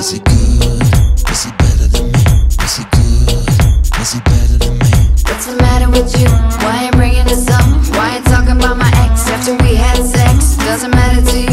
good, better than me, good, better than me. What's the matter with you? Why you bringing? Why you talking about my ex after we had sex? Doesn't matter to you.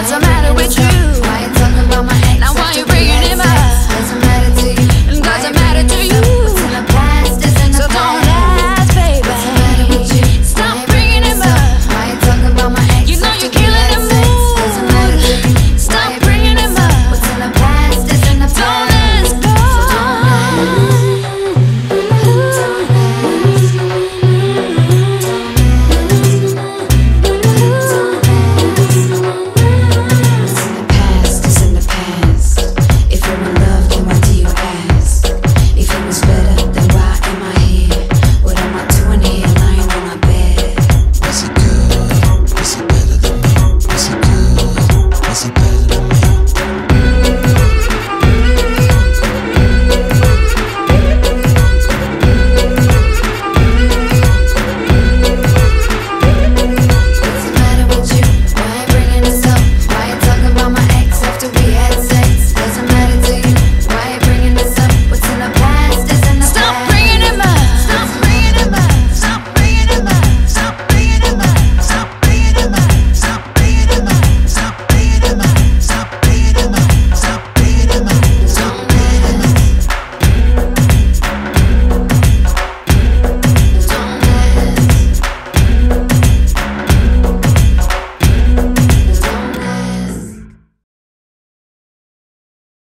What's the matter with you?